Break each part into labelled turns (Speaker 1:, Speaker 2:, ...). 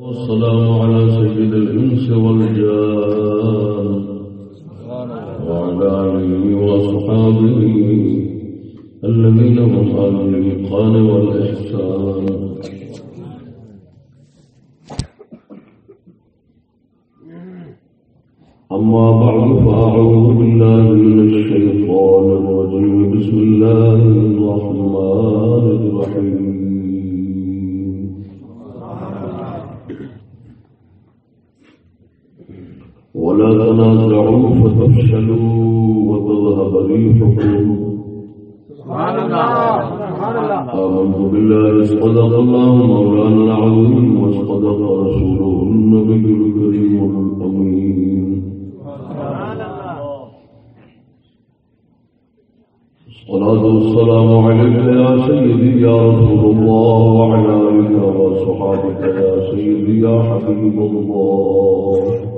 Speaker 1: والسلام على سيد الإنس والجان. وعلى آله وأصحابه الذين هم أهل الإتقان والإحسان. أما بعد فأعوذ بالله من الشيطان الرجيم. بسم الله الرحمن الرحيم. ولا تنازعوا فتفشلوا وتذهب ريحكم. آمنت بالله صدق الله مولانا العظيم وصدق رسوله النبي الكريم الأمين. الصلاة والسلام عليك يا سيدي يا رسول الله وعلى آلك وصحابك يا سيدي يا حبيب الله.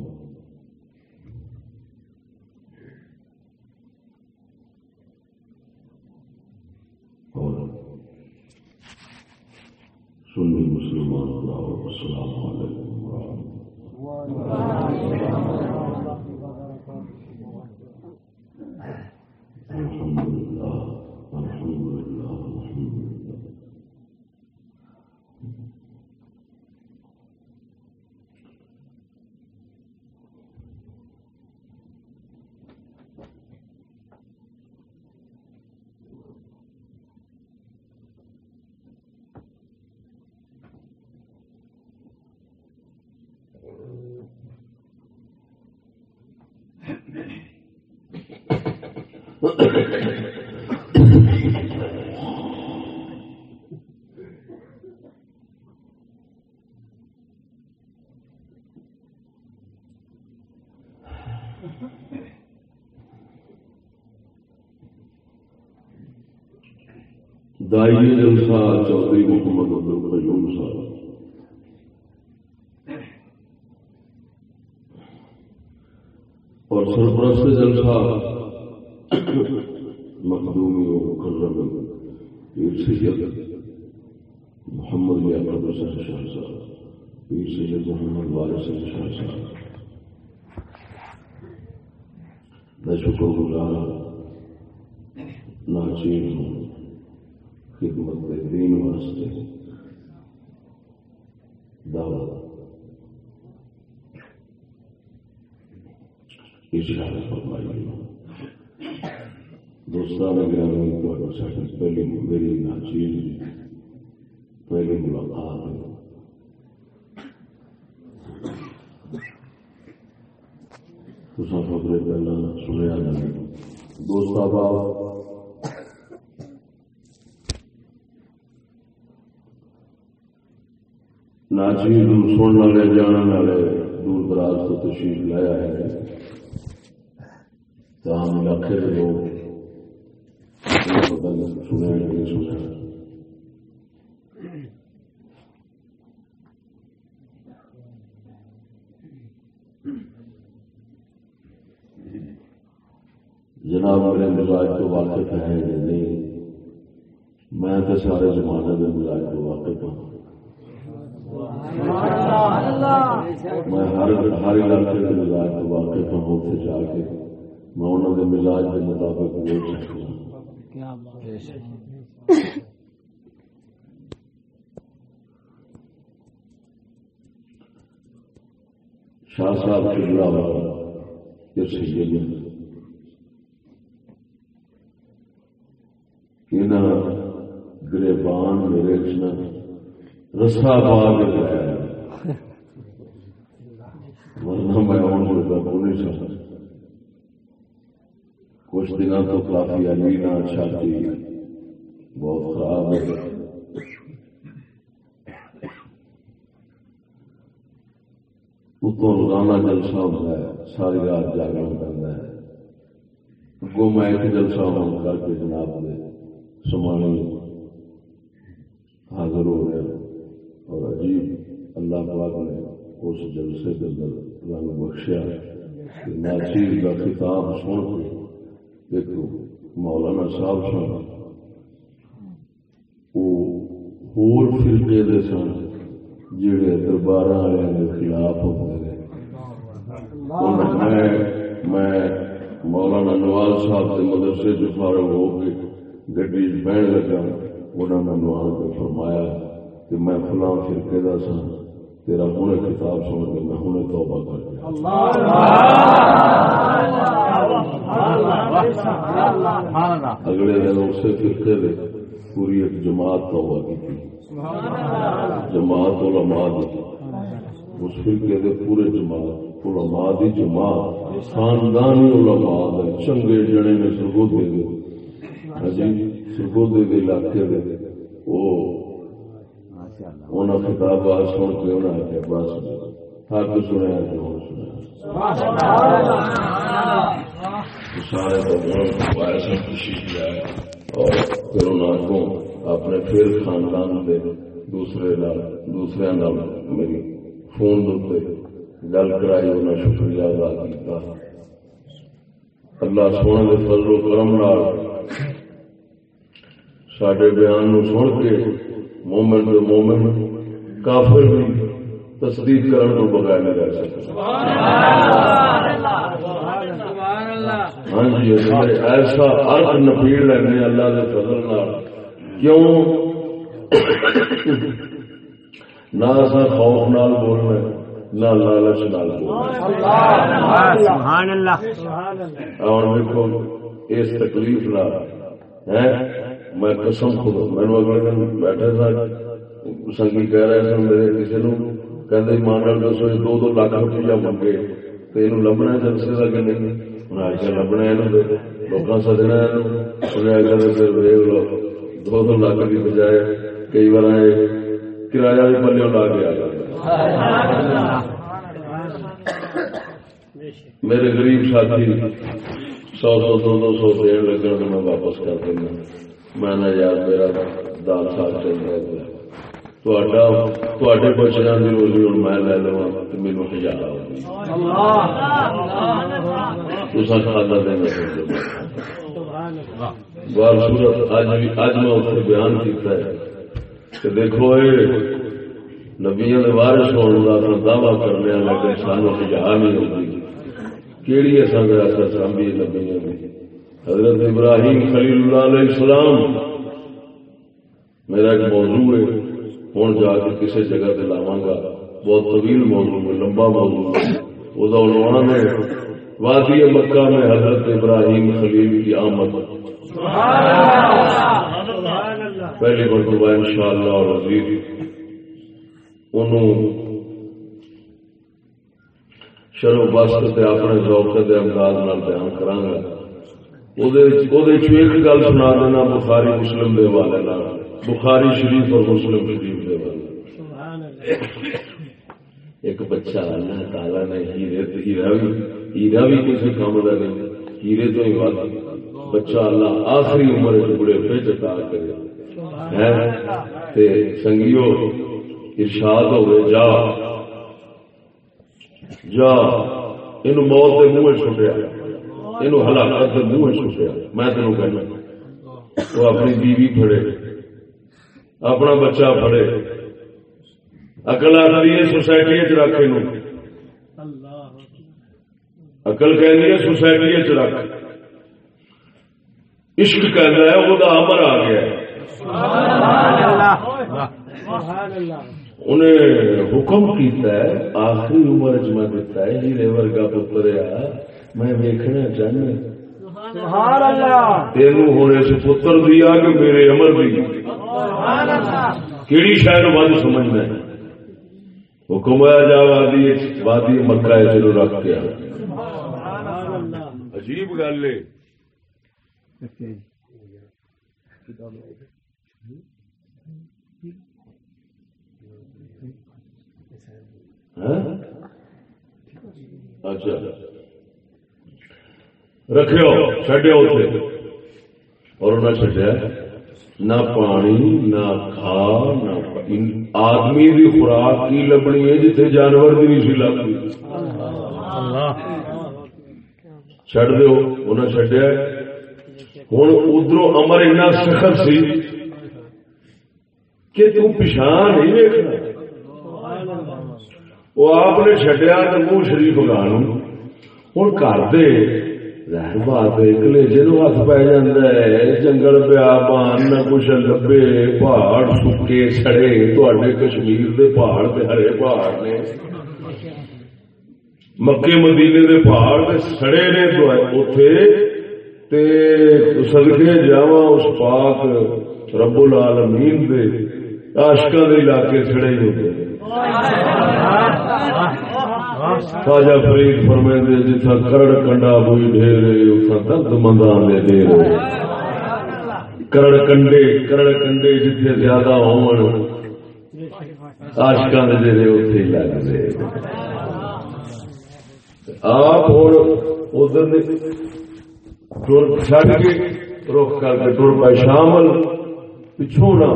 Speaker 1: سنی مسلمان اللہ السلام علیکم ورحمۃ الحمد للہ دائی جلسہ چودھری محمد عبد القیوم صاحب اور سرپرست جلسہ مخدومی و مکرم پیر سید محمد لیاقت حسین شاہ صاحب پیر سید محمد وارث شاہ صاحب میں شکر گزار ناچین ہوں خدمت دین واسطے دعوت اشارہ فرمائی دوستان گرامی تو پہلی میری ناچیز پہلی ملاقات تو خبریں پہلا سنیا دوست آپ ناچیز سننے والے جانے والے دور دراز تو تشریف لایا ہے تاہم علاقے کے لوگ پتہ نہیں سنے نہیں جناب میرے مزاج تو واقف ہے یا نہیں؟ میں تو سارے زمانے کے مزاج تو واقف ہوں۔ میں ہر ہر علاقے کے مزاج کو واقف ہوں اتنے جا کے۔ میں انہوں کے مزاج کے مطابق بول سکتا ہوں۔ شاہ صاحب شبلا یہ سید نہ گریبان میرے نہ رسا باغ ورنہ میں کچھ دنوں تو کافی امینا چھاتی بہت خراب ہے۔ اتو روزانہ جلسہ ہوتا ہے۔ ساری رات جاگرن کرنا ہے۔ گو میں ایک جلسہ ہوں کر کے جناب دے۔ سمانی حاضر ہو رہے اور عجیب اللہ پاک نے اس جلسے کے اندر رنگ بخشیا ناچیز کا کتاب سن کے ایک مولانا صاحب سن، وہ فرقے دے سن جڑے دربار والے کے خلاف ہوتے ہیں میں مولانا نواز صاحب کے مدرسے جو فارغ ہو کے گڈی بہن لگا، انہوں نے نواز کو فرمایا کہ میں فلاں فرقے کا سا تیرا ہوں کتاب سن کے میں ہوں توبہ کر اگلے دن اسی فرقے دے پوری ایک جماعت توبہ کی تھی۔ جماعت علماء دی۔ اس فرقے دے پورے جماعت، علماء دی جماعت، خاندانی علماء چنگے جنے نے سرگودے دے۔ دے علاقے دے۔ وہ انہاں کتاب سن کے انہاں بس حق سنیا سنیا سارے خوشی کیا ہے اور پھر انہوں کو اپنے پھر خاندان دے دوسرے دوسرے میری فون دے گل کرائی انہیں شکریہ ادا کیا اللہ سونے کے فضل و کرم سڈے بیان نو سن کے مومن دے مومن کافر بھی تصدیق کرنے کو بغیر نہیں رہ سکتے۔ ہاں جی ایسا ارد نپیڑ لینے اللہ کے فضل کیوں؟ نہ ایسا خوف نال بولنا نہ لالچ نال بولنا اور دیکھو اس تکلیف نہ میں قسم خود مینو اگلے دن بیٹھے تھا سنگی کہہ رہے سن میرے کسی نو کہ مان دسو دو دو لاکھ روپیہ منگے۔ تو یہ لبنا جلسے کا کہ نہیں؟ لبنا لوگ سدنا دیکھ لو۔ دو دو لاکھ کی بجائے کئی بار کرایہ بھی پلے لا کے آ میرے غریب ساتھی، سو سو دو دو سو دین لگن میں واپس کر دینا۔ میں نہ یار میرا دال سال چل رہا ہے بچوں کی روزی ہوں میں لے لوا تو میرے ہزار کھانا دینا بار صورت اج میں اتنے بیان کیتا ہے کہ دیکھو نبیا وارث ہونے کا اپنا دعوی کرنے لیکن سانو ہزار نہیں ہوتی کہڑی اصل اثر سامبی نبیا کی حضرت ابراہیم خلیل اللہ علیہ السلام، میرا ایک موضوع ہے ہوں جا کے کسی جگہ پہ لاوا گا۔ بہت طویل موضوع ہے، لمبا موضوع ہے۔ وہ عنوان ہے۔ وادی مکہ میں حضرت ابراہیم خلیل کی آمد۔ پہلی مرتبہ ان شاء اللہ اور عزیز، انہوں شروع بست اپنے ذوق کے انداز بیان کرا ایک گل سنا دینا بخاری مسلم دے والے بخاری شریف اور مسلم شریف دے والے ایک بچہ اللہ تعالی نے ہیرے ہیرا بھی ہیرا بھی کسی کام کا نہیں ہیرے تو ہی بات بچہ اللہ آخری عمر بڑے پہ چٹا کرے سنگیو ارشاد ہوئے جا جا یہ موت کے منہ چھٹیا یہ ہلاکت کے منہ چھٹیا میں تینوں کہنا، وہ اپنی بیوی پڑے اپنا بچہ پڑے اکل آتی ہے سوسائٹی چ رکھ اکل کہ سوسائٹی چ رکھ۔ عشق کہنا ہے، وہ امر آ گیا۔ انہیں حکم کیتا ہے، آخری عمر چ میں دتا ہے ہیرے ورگا پتر آ میں ویکنا چاہنا۔ تین ہوں اس پتر دیا کہ میرے امر دی۔ کہڑی شاید ود سمجھنا ہے؟ حکم آیا جا وادی وادی مکہ چلو رکھ کے۔ عجیب گل ہے۔ ہاں؟ اچھا۔ رکھو چڈیا اتنے اور انہیں چڈیا نہ پانی نہ کھا نہ آدمی کی خوراک کی لبنی ہے جتنے جانور کی نہیں سی لگتی چڈ دو انہیں چڈیا ہوں ادھر امر اینا سخت سی کہ تم پچھان نہیں ویکنا وہ آپ نے چڈیا تو منہ شریف گا ہوں گھر دے بات کلیجے نو ہاتھ پی جنگل پیا بان نہ کچھ لبے پہاڑ سکے سڑے تے کشمیر دے پہاڑ ہرے پہاڑ نے مکے مدینے دے پہاڑ سڑے نے اتے سدکے جا اس پاک رب العالمین دے آشکا دے علاقے سڑے ہی ہوتے ہیں خواجہ فرید فرمے دے جتھا کرڑ کنڈا ہوئی ڈھیرے اتھا درد مندان دے ڈھیرے کرڑ کنڈے کرڑ کنڈے جتھے زیادہ ہون آشکاں دے ڈھیرے اتھے لگ دے آپ اور ادھر نے ٹر چھڈ کے رخ کر کے ٹر پائے، شامل پچھوں نہ۔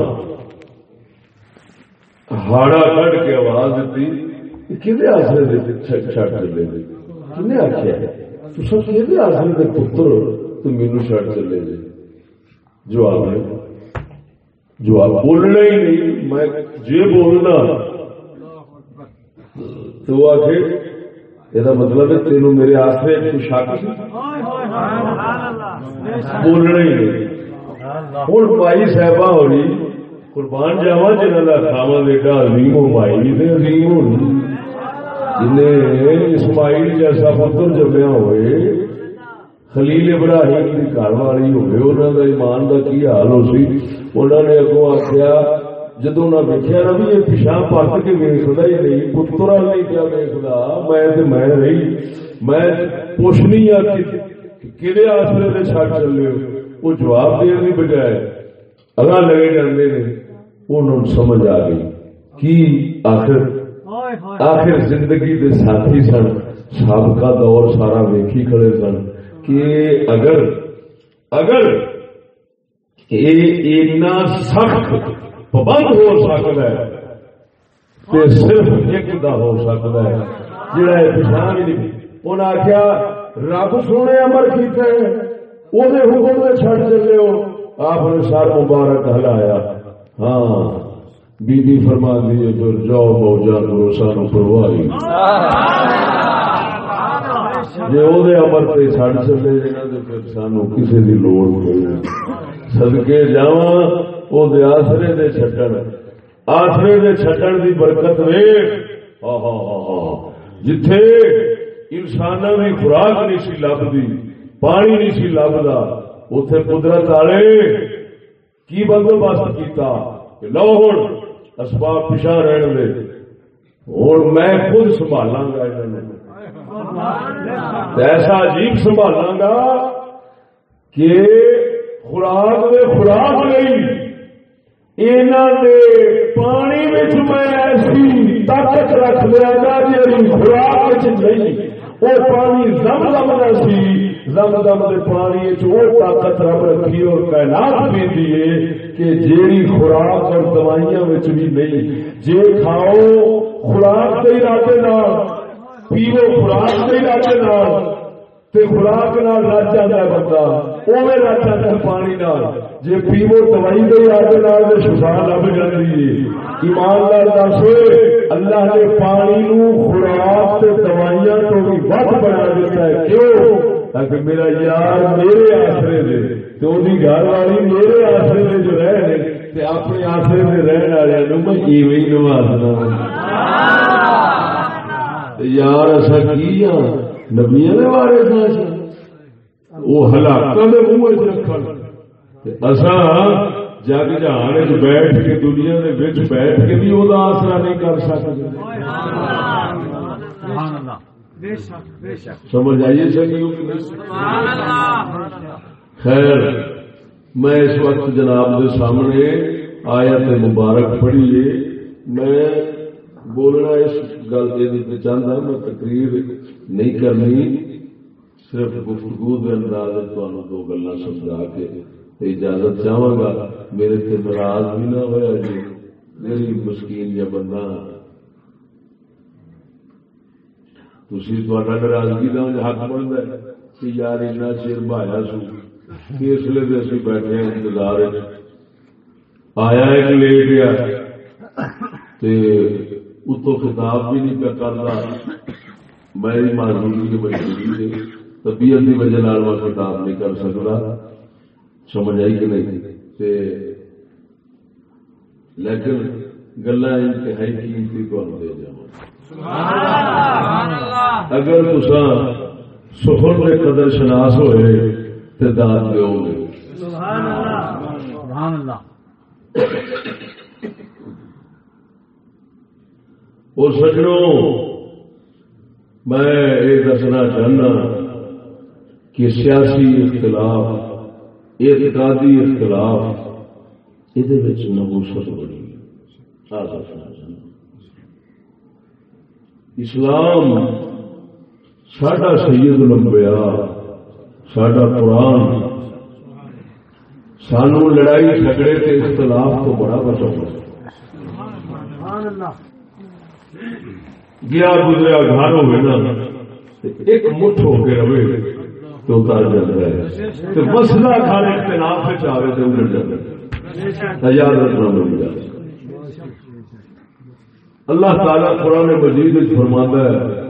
Speaker 1: ہاڑا کٹ کے آواز دیتی کھے آسرے چھٹ چلے کھنے آخیا تو کہ آسرے کے پتر تو مینو چھٹ چلے جی جواب ہے جواب بولنا ہی نہیں میں جی بولنا تو وہ آخ یہ مطلب ہے تینوں میرے آسرے کو شک بولنا ہی نہیں ہوں بھائی صاحبہ ہو رہی قربان جاوا جنہ کا کھاوا بیٹا عظیم ہو پائی عظیم ہونی جنہیں اسماعیل جیسا پتر جمیا ہوئے، خلیل ابراہیم کی گھر والی ہوئے انہوں کا ایمان کا کی حال ہو سی؟ انہوں نے اگوں آخیا جدو نہ دیکھا نا بھی یہ پیچھا پرت کے ویستا ہی نہیں پترا نہیں کیا ویستا میں تو میں رہی، میں پوچھنی ہوں کہ آسرے سے چڑ چلے وہ جواب دن کی بجائے اگاں لگے جاندے نے۔ انہوں سمجھ آ گئی کی آخر آخر زندگی دے ساتھی سن سابقہ دور سارا ویکھی کھڑے سن کہ اگر اگر اتنا سخت پابند ہو سکتا ہے تو صرف ایک دا ہو سکتا ہے۔ جڑا پچھان نہیں۔ انہیں آخیا رب سونے امر کیتا ہے وہ حکم سے چھڑ چلے ہو۔ آپ نے سر مبارک ہلایا۔ ہاں بی بی فرما دیے پھر جاؤ موجا کرو سانو پرواہی۔ جی وہ امر پہ سڑ چلے پھر سانو کسی کی لوڑ نہیں۔ سدکے جا وہ آسرے دے چھٹن۔ آسرے دے چھٹن دی برکت ویٹ جتھے انسان کی خوراک نہیں سی لبھی پانی نہیں سی لبدا اتے قدرت والے کی بندوبست کیتا کہ لو ہوں اسباب پیچھا رہن دے۔ ہوں میں خود سنبھالا گا ایسا عجیب سنبھالا گا کہ خوراک میں خوراک نہیں پانی میں ایسی طاقت رکھ دیا گا جی خوراک نہیں وہ پانی زم لگنا سی۔ دم دم دے پانی طاقت رب رکھی اور کائنات بھی دیے کہ جیڑی خوراک اور دوائیاں بھی نہیں، جے کھاؤ خوراک کے علاقے نال، پیو خوراک کے علاقے نال، تے خوراک نال رج جاتا ہے بندہ اوے رج جاتا ہے پانی نال۔ جے پیو دوائی کے علاقے نال تے شفا لب جاتی ہے۔ ایماندار دس، اللہ نے پانی نو خوراک تے دوائیاں تو بھی ود بنا دیتا ہے۔ کیوں؟ تاکہ میرا یار میرے آسرے دے تو گھر والی میرے آسرے میں جو رہے اپنے آسرے میں رہن والے میں ایویں نوازنا یار ایسا کی نبیا نے مارے وہ ہلاکوں کے منہ رکھ اصا جگ جہان بیٹھ کے دنیا کے بیٹھ کے بھی وہ آسرا نہیں کر سکتے سمجھ آئیے جی؟ خیر، میں اس وقت جناب کے سامنے آیا مبارک پڑھیے میں بولنا اس گل چاہتا میں تقریر نہیں کرنی۔ صرف گفتگو کے انداز دو گلا سمجھا کے اجازت چاہوں گا۔ میرے سے ناراض بھی نہ ہوا جی میری مسکین یا بندہ تھی ناراضگی کا حق بنتا ہے کہ یار اتنا چیر بہایا سو۔ اس لیے اسی بیٹھے انتظار آیا ایک لے گیا اتو خطاب بھی نہیں پہ کرتا میری معذوری کی مجبوری سے طبیعت کی وجہ میں خطاب نہیں کر سکتا سمجھ آئی کہ نہیں؟ لیکن گلا انتہائی قیمتی کو دے جا اگر تسا سفر میں قدر شناس ہوئے تو دان دو گے۔ اور سجڑوں میں یہ دسنا چاہنا کہ سیاسی اختلاف اعتقادی اختلاف یہ نبوست بڑی۔ اسلام ساڈا سید لمبیا، ساڈا قرآن۔ سانو لڑائی جھگڑے کے اختلاف تو بڑا بچاؤ گیا گزریا گھر ہوئے نا ایک مٹھ ہو کے رہے تو اتار جاتا ہے۔ تو مسئلہ گھر اختلاف سے چاہے تو اجڑ جاتا ہے۔ یاد رکھنا مل جاتا اللہ تعالیٰ قرآن مجید فرماتا ہے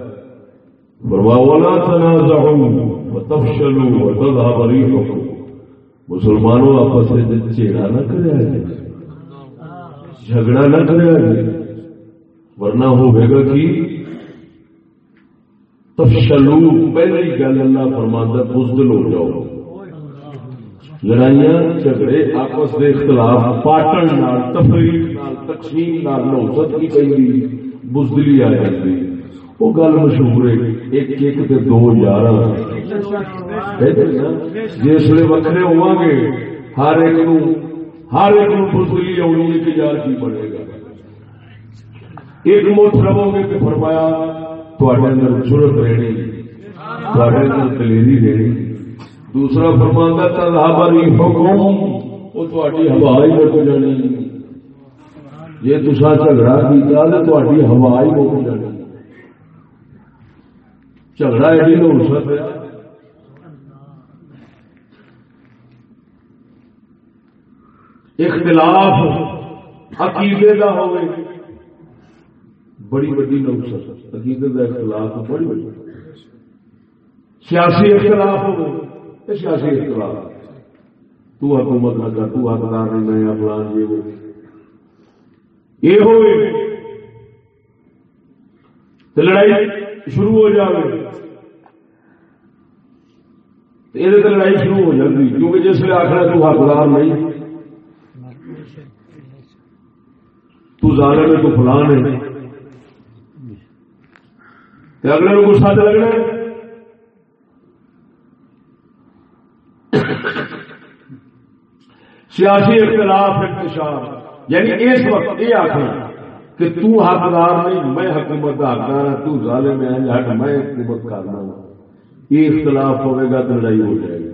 Speaker 1: فرماولا تنازعوا وتفشلوا وتذهب ريحكم مسلمانوں آپس میں چیڑا نہ کرے جھگڑا نہ کرے ورنہ ہوئے گا کہ تفشلو، پہلی گل اللہ فرماندہ بزدل ہو جاؤ۔ لڑائیاں، جھگڑے، آپس کے اختلاف، پاٹن تفریح تقسیم نوسط کی کئی بزدلی آ جاتی وہ گل مشہور ہے، ایک ایک تے دو یار۔ جس جسے وکرے ہوا گے، ہر ایک نو ہر ایک نو بزدلی آنی ہے کہ یار کی بنے گا۔ ایک مٹھ رہو گے تو فرمایا تھوڑے اندر ضرورت رہنی تھوڑے اندر دلیری رہنی۔ دوسرا فرمانا تذہبری حکم، وہ تھوڑی ہوا ہی مک جانی۔ جی تصا جھگڑا کیا تو تھوڑی ہوا ہی مک جانی۔ جھگڑا ایڈی تو ہو سکتا اختلاف عقیدے کا ہوئے۔ بڑی بڑی نوسط عقیدت کا اختلاف بڑی بڑی سیاسی اختلاف ہو گئے سیاسی اختلاف تو حکومت نہ کر، تو حقدار نہیں میں افلان یہ وہ۔ یہ ہوئے۔ تو لڑائی شروع ہو جائے یہ لڑائی شروع ہو جاتی کیونکہ جس نے آخر تو حقدار نہیں۔ تو ظالم ہے، تو فلان ہے۔ اگلے کو گسا چ لگنا سیاسی اختلاف انتشار یعنی اس وقت یہ آخر کہ تو حقدار نہیں، میں حکومت کا حقدار ہوں تو ظالم ہے یعنی ہٹ میں حکومت کرنا ہوں۔ یہ اختلاف ہوئے گا تو لڑائی ہو جائے گی۔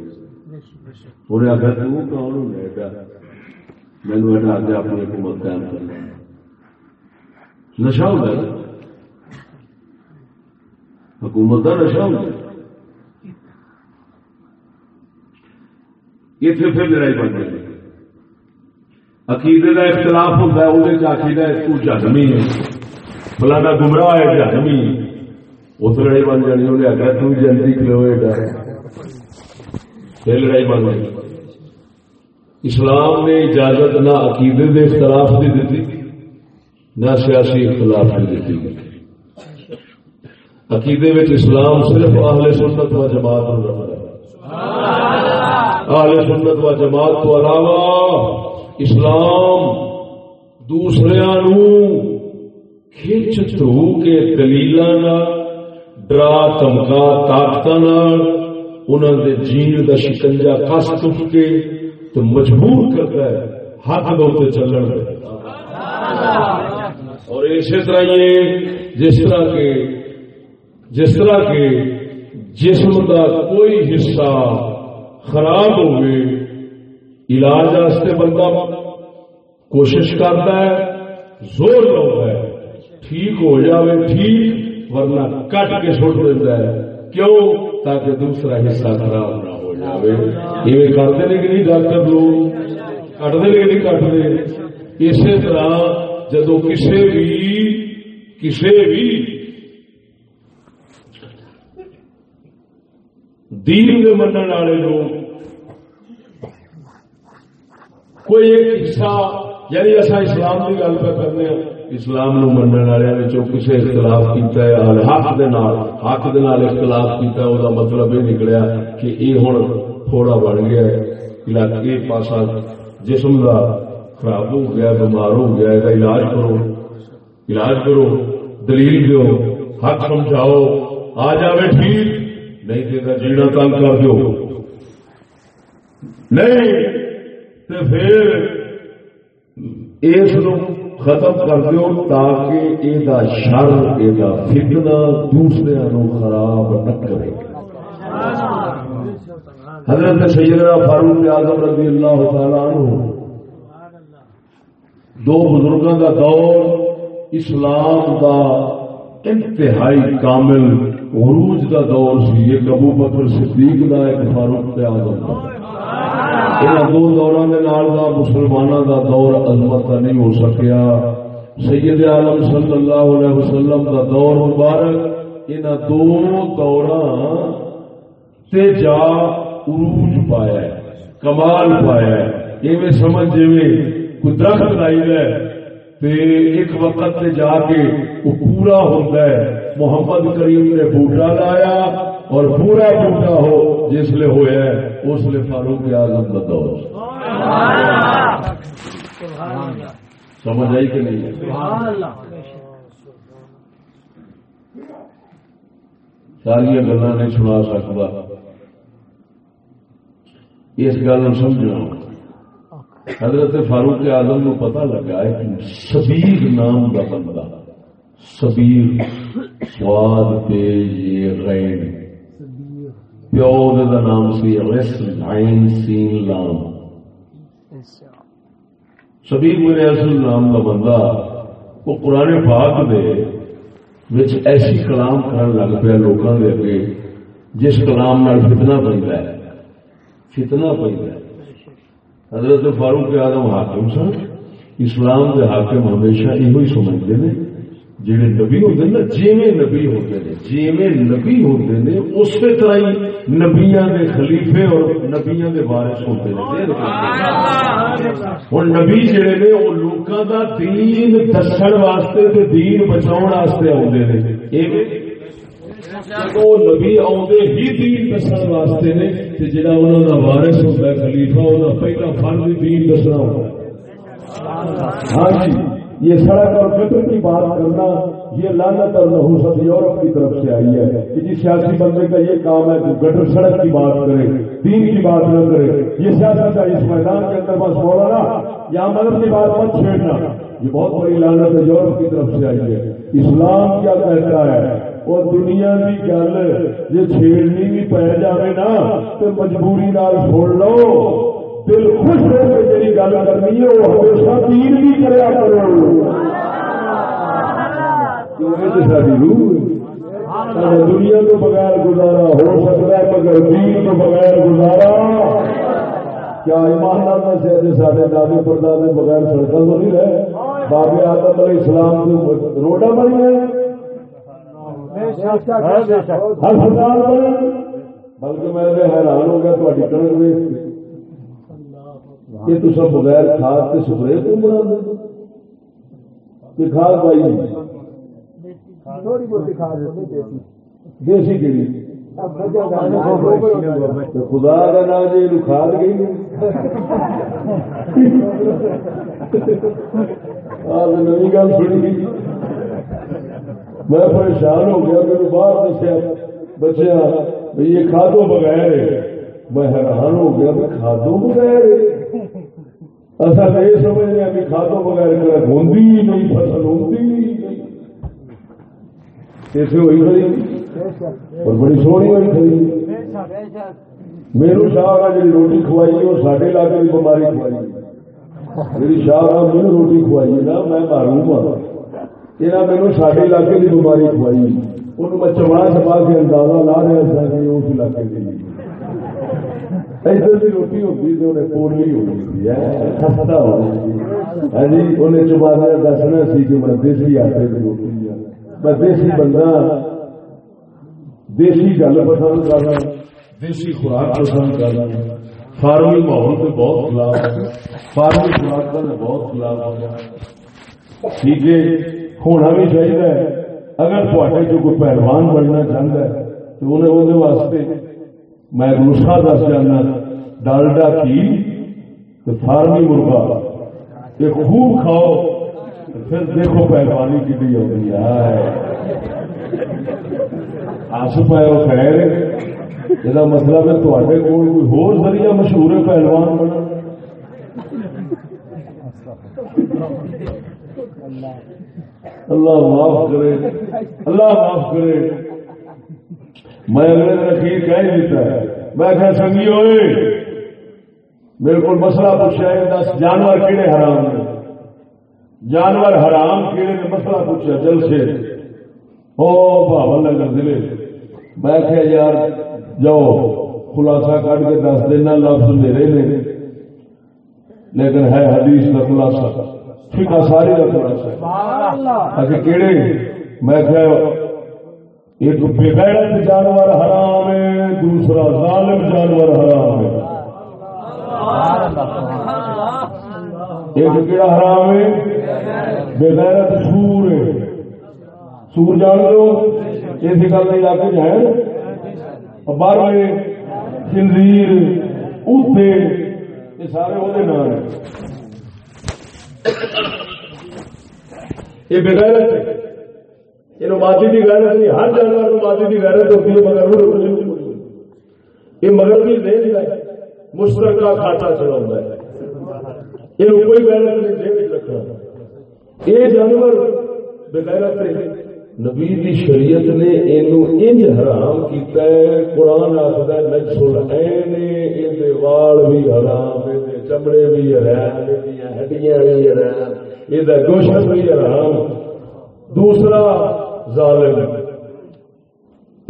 Speaker 1: انہیں آخر تو کون ہوں؟ گا مینو ہٹا دیا اپنی حکومت قائم کرنا۔ نشا ہو حکومت کا نشا ہوں اتنے پھر لڑائی بن جائے عقیدے کا اختلاف ہوتا ہے وہ عقیدہ تو جہمی ہے۔ فلانا گمراہ ہے جہمی اس لڑائی بن جانی انہیں آگے تو جلدی کلو پھر لڑائی بن جائے اسلام نے اجازت نہ عقیدے کے اختلاف کی دیتی نہ سیاسی اختلاف کی دیتی۔ عقیدے میں اسلام صرف اہل سنت و جماعت اہل سنت و جماعت کو علاوہ اسلام دوسرے کھچ تھرو کے دلیل ڈرا تمکا طاقت انہوں نے جین کا شکنجا کس چک کے تو مجبور کرتا ہے، ہاتھ دو چلن اور اسی طرح یہ، جس طرح کے، جس طرح کے جسم کا کوئی حصہ خراب ہوئے علاج واسطے بندہ کوشش کرتا ہے، زور لاؤں ہے۔ ٹھیک ہو جاوے، ٹھیک، ورنہ کٹ کے چھوڑ دیتا ہے۔ کیوں؟ تاکہ دوسرا حصہ خراب نہ ہو جاوے۔ یہ کرتے نہیں کہ نہیں ڈاکٹر لوگ؟ کٹتے نہیں نہیں کٹتے؟ اسی طرح جدو کسی بھی کسی بھی دین کے من والے لوگ کوئی ایک حصہ یعنی اصا اسلام کی گل پہ کرنے اسلام نو من والے کسی اختلاف کیتا ہے حق دے نال حق دے نال اختلاف کیتا ہے وہ مطلب یہ نکلیا کہ یہ ہوں تھوڑا بڑھ گیا ہے یہ پاسا جسم کا خراب ہو گیا بیمار ہو گیا یہ علاج کرو علاج کرو دلیل دو حق سمجھاؤ آ جائے ٹھیک نہیں تو جینا تنگ کر دو نہیں پھر اس ختم کر دو تاکہ یہ شر یہ فتنا دوسرے خراب نہ کرے۔ حضرت سیدنا فاروق اعظم رضی اللہ تعالیٰ عنہ، دو بزرگوں کا دور اسلام کا انتہائی کامل عروج کا دور سی، ایک ابو بکر صدیق کا ایک فاروق اعظم کا دو دوروں کے نال کا مسلمانوں کا دور عظمت کا نہیں ہو سکیا سید عالم صلی اللہ علیہ وسلم کا دور مبارک ان دو دوران تے جا عروج پایا ہے کمال پایا ہے ایویں سمجھ جی کوئی درخت لائی ہے تے ایک وقت سے جا کے وہ پورا ہوتا ہے محمد کریم نے بوٹا لایا اور پورا بوٹا ہو جس لیے ہوا ہے، اس لیے فاروق آزم کا دور۔ سمجھ آئی کہ نہیں؟ ساری گلا نہیں سنا سکتا۔ اس گل سمجھنا۔ حضرت فاروق اعظم کو پتا لگا ہے کہ سبیر نام کا بندہ۔ سبیر سواد پہ یہ غین۔ پیو کا نام سی رس عین سین لام. سبیر میرے اصل نام کا بندہ وہ قرآن پاک دے وچ ایسی کلام کرن لگ پیا لوگوں کے اگے جس کلام نال فتنہ پہ فتنہ پہ حضرت فاروق آدم حاکم سن، اسلام کے حاکم ہمیشہ یہ سمجھتے ہیں جہے نبی ہوتے نا، جیویں نبی ہوتے ہیں جیویں نبی ہوتے ہیں اسی طرح ہی نبیا کے خلیفے اور نبیا کے وارث ہوتے ہیں ہوں نبی جہے نے وہ لوگوں کا دین دسن واسطے دین بچاؤ واسطے آتے ہیں نبی آدھے ہی دین دسن واسطے نے جہاں انہوں کا وارس ہوتا ہے خلیفہ وہ پہلا فرض دین دسنا ہوتا۔ ہے ہاں جی۔ یہ سڑک اور فکر کی بات کرنا یہ لانت اور نحوست یورپ کی طرف سے آئی ہے کہ جس سیاسی بندے کا یہ کام ہے کہ گٹر سڑک کی بات کرے، دین کی بات نہ کرے۔ یہ سیاست ہے اس میدان کے اندر بس بولا نا یا مدد کی بات مت چھیڑنا۔ یہ بہت بڑی لانت ہے یورپ کی طرف سے آئی ہے۔ اسلام کیا کہتا ہے؟ اور دنیا کی گل جی چھیڑنی بھی پی جائے نا، تو مجبوری نال چھوڑ لو۔ دل خوش ہو کے جی گل کرنی ہے، وہ ہمیشہ تین بھی کریا کرو۔ دنیا تو بغیر گزارا ہو سکتا ہے، مگر دین تو بغیر گزارا۔ کیا ایمان لال سے سارے دادے پردادے بغیر سڑکوں تو نہیں رہے؟ بابے آدم علیہ السلام روڈا بنی ہے ہسپتال بلکہ میں حیران ہو گیا تاری کنک ویچ یہ تو سب بغیر کھاد کے سپرے کو بنا دے کھاد پائی دیسی۔ کہڑی خدا کا نام جی کھاد گئی نئی گل سنی میں پریشان ہو گیا میرے باہر دسیا بچیا یہ کھادو بغیر میں حیران ہو گیا میں کھادو بغیر اچھا، اصل یہ سمجھنے کہ کھادوں بغیر ہوتی ہی نہیں، فصل ہوتی کیسے ہوئی کھڑی اور بڑی سونی ہوئی کھڑی میرے شاہ جی روٹی کھوائی وہ سارے علاقے کی بیماری کھوائی میری شاہ میرے روٹی کھوائی نا میں معروم ہوں یہ میرے سارے علاقے کی بیماری کھوائی ان میں چوا چپا کے اندازہ لا رہا ہاں، تھا کہ اس علاقے کے لیے ادھر کی روٹی ہوتی تو انہیں پولی ہوتی خستہ ہوتی ہے جی انہیں چبا دسنا سی کہ میں دیسی آٹے کی روٹی میں دیسی بندہ دیسی گل پسند کر رہا دیسی خوراک پسند کر رہا فارمی ماحول کے بہت خلاف فارمی خوراک کا بہت خلاف ہو گیا ٹھیک ہے ہونا بھی چاہیے اگر تے جو کوئی پہلوان بننا چاہتا ہے تو انہیں وہ واسطے میں نسخہ دس جانا ڈالڈا کی فارمی مرغا۔ یہ خوب کھاؤ، پھر دیکھو پہلوانی کی ہوتی ہے۔ آس پاؤ خیر یہ مسئلہ میں تے کول کوئی ہور ذریعہ مشہور ہے پہلوان بنا۔ اللہ معاف کرے۔ اللہ معاف کرے۔ میں اگلے دن اخیر کہہ دیتا ہے۔ میں کہ سنگی ہوئے میرے کو مسئلہ پوچھا ہے دس جانور کہڑے حرام نے جانور حرام کیڑے نے مسئلہ پوچھا جل سے ہو بھاول نگر ضلع میں کہ یار جاؤ خلاصہ کٹ کے دس دینا لفظ میرے نے۔ لیکن ہے حدیث کا خلاصہ۔ فکا ساری کا خلاصہ اچھا کیڑے؟ میں کہ ایک بغیر جانور حرام ہے دوسرا ظالم جانور حرام ہے ایک کیڑا حرام ہے بغیر سور ہے سور جان لو اسی گل نہیں علاقے ہے بارہ کنزیر اوتے، یہ سارے وہ نام یہ بغیر یہ مادی کی غیرت نہیں، ہر جانور کو مادی کی غیرت ہوتی ہے، مگر یہ مگر بھی دے مشترکہ کھاتا چلا ہے۔ یہ کوئی غیرت نہیں دے رکھنا۔ یہ جانور بغیرت نبی دی شریعت نے اینو انج حرام کیتا ہے، قرآن آخر نجس العین یہ وال بھی حرام چمڑے بھی حرام ہڈیاں بھی حرام یہ گوشت بھی حرام۔ دوسرا ظالم۔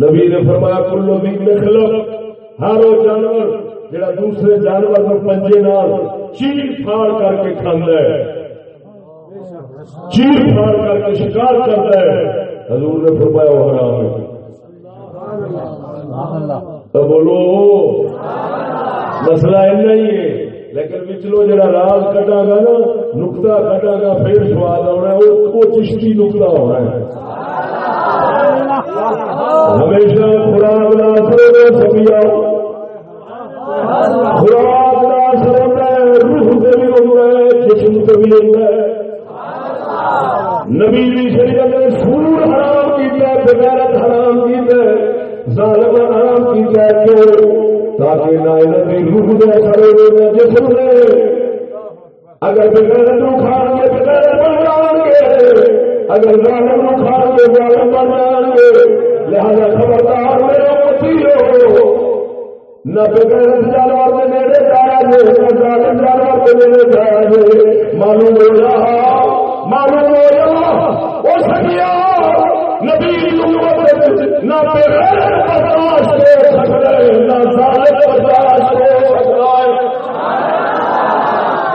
Speaker 1: نبی نے فرمایا، کلو بھی لکھ ہر وہ جانور جڑا دوسرے جانور کو پنجے نال چیل پھاڑ کر کے کھانا ہے۔ چیر پھاڑ کر کے شکار کرتا ہے۔ حضور نے فرمایا، وہ حرام ہے۔ تو بولو، مسئلہ ایسا ہی ہے۔ لیکن پچھلو جڑا راز کٹا گا نا نکتا کٹا گا پھر سواد آنا ہے، وہ چشتی نکتا ہونا ہے۔ ہمیشہ خوراک نہ سر سبیا خوراک نہ سر ہوتا ہے روح سے بھی ہوتا ہے جسم سے بھی ہوتا ہے نبی بھی شریعت نے سور حرام کیا بغیرت حرام کیا ظالم حرام کیا کیوں؟ تاکہ نہ نبی روح دے سڑے ہوئے جسم نے اگر بغیرت نو کھان گے، بغیرت بن جان گے۔ اگر ظالم نو کھان گے، ظالم بن جان گے۔ لہذا خبردار میرے متی ہو۔ نہ بغیرت جانور جایا جانور جایا معلوم ہو رہا معلوم ہو وہ سکیا نبی نہ برداشت ہو سکتا ہے، نہ ظالم برداشت ہو سکتا ہے۔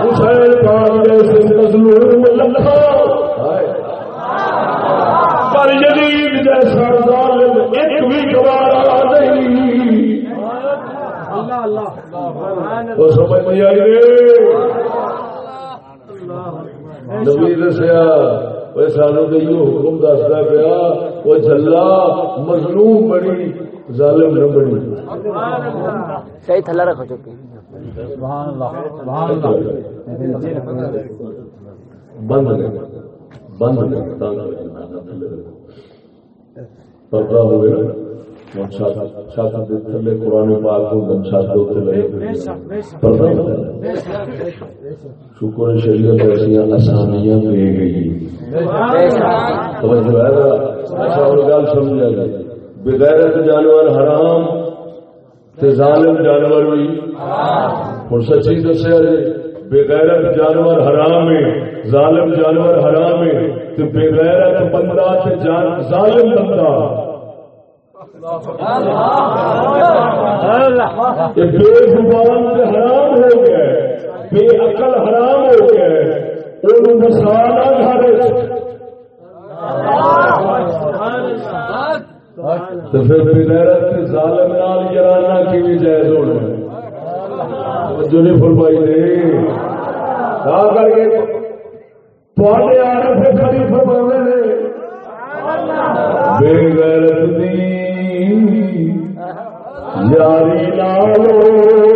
Speaker 1: حسین پاک جیسے مظلوم تو سمجھ نہیں آئی نبی دسیا سانو تو یہ حکم دستا پیا وہ جلا مظلوم بڑی ظالم نہ بڑی صحیح تھلا رکھو چکے بند بند پردہ ہوئے۔ تھلے قرآن پاک کو شکر شریعت ایسا آسانیاں دے گئی۔ اچھا گل سمجھا گیا بغیر جانور حرام ظالم جانور بھی۔ ہوں سچی دسیا جی بغیرت جانور حرام ہے ظالم جانور حرام ہے بغیرت بندہ ظالم بندہ بے زبان سے حرام ہو گئے بے عقل حرام ہو گئے ان مسالہ گھر تو پھر بغیرت ظالم نال کی بھی جائز ہونا جو نہیں فرمائی نے کر کے پہلے نے بے غیرت دی جاری لالو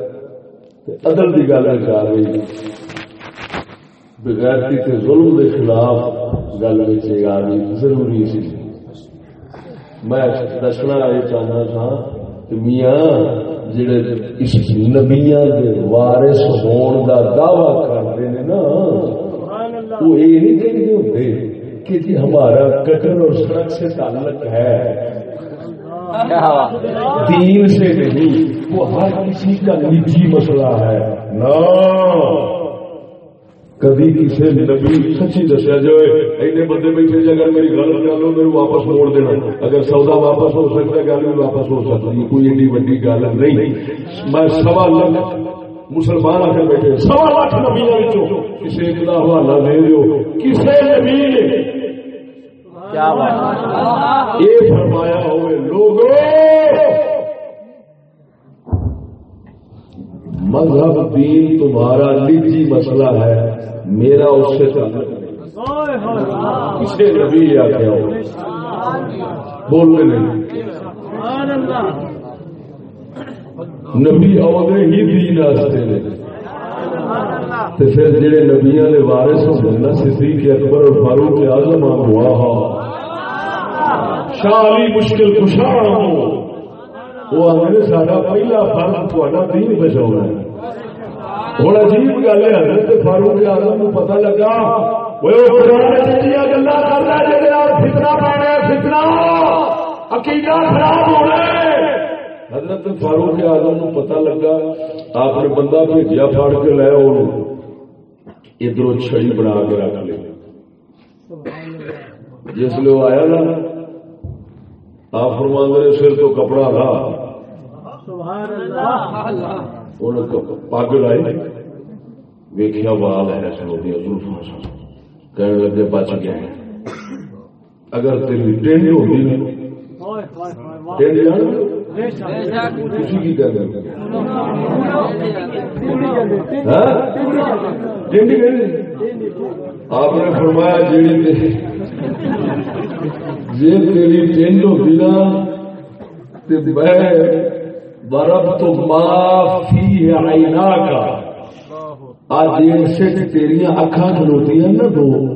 Speaker 1: عدل کی گل آ گئی بغیرتی کے ظلم کے خلاف گل آ گئی ضروری سی۔ میں دسنا یہ چاہتا تھا کہ میاں جڑے اس نبیاں کے وارث ہون کا دعوی کرتے ہیں نا وہ یہ نہیں دیکھتے ہوتے کہ جی ہمارا کٹر اور سڑک سے تعلق ہے۔ دین سے نہیں۔ وہ ہر کسی کا نجی مسئلہ ہے۔ نہ کبھی کسی نبی سچی دسیا جائے ایسے بندے بیٹھے جی اگر میری گل کر لو میرے واپس موڑ دینا۔ اگر سودا واپس ہو سکتا ہے گل بھی واپس ہو سکتی ہے۔ کوئی ایڈی وڈی گل نہیں۔ میں سوا لاکھ مسلمان آ کے بیٹھے سوا لاکھ نبی کسی ایک کا حوالہ دے دو کسی نبی نے۔ یہ فرمایا ہوئے لوگ مذہب دین تمہارا نجی مسئلہ ہے میرا اس سے تعلق کسی نبی آ کے بولنے نہیں۔ نبی آدھے ہی دین آستے نے۔ پھر جڑے نبیا کے وارث ہوتے نا صدیق اکبر اور فاروق اعظم ہوا۔ شالی مشکل کشا ہو۔ وہ آدھے سارا پہلا فرق تا دین بچاؤ ہے۔ ہوں عجیب گل ہے حضرت فاروق اعظم کو پتا لگا گلا فتنا پانا فتنا عقیدہ خراب ہو رہا ہے حضرت فاروق اعظم کو پتا لگا آپ نے بندہ بھیجا پھاڑ کے لے وہ ادھر چھڑی بنا کے رکھ لے جس لیے وہ آیا نا آپ فرما میرے سر تو کپڑا رہا سبحان اللہ تھا پگ لائی۔ ویخیا وال ہے سنو دیا زلفا کہنے لگے بچ گیا اگر تیری ٹینڈ ہوتی ٹینڈ جان ہاں؟ آپ نے فرمایا جیڑی جی تیری ٹینڈ ہوتی نا برف تو معافی کا آج سے تیریا اکھا کھلوتی ہیں نا دو۔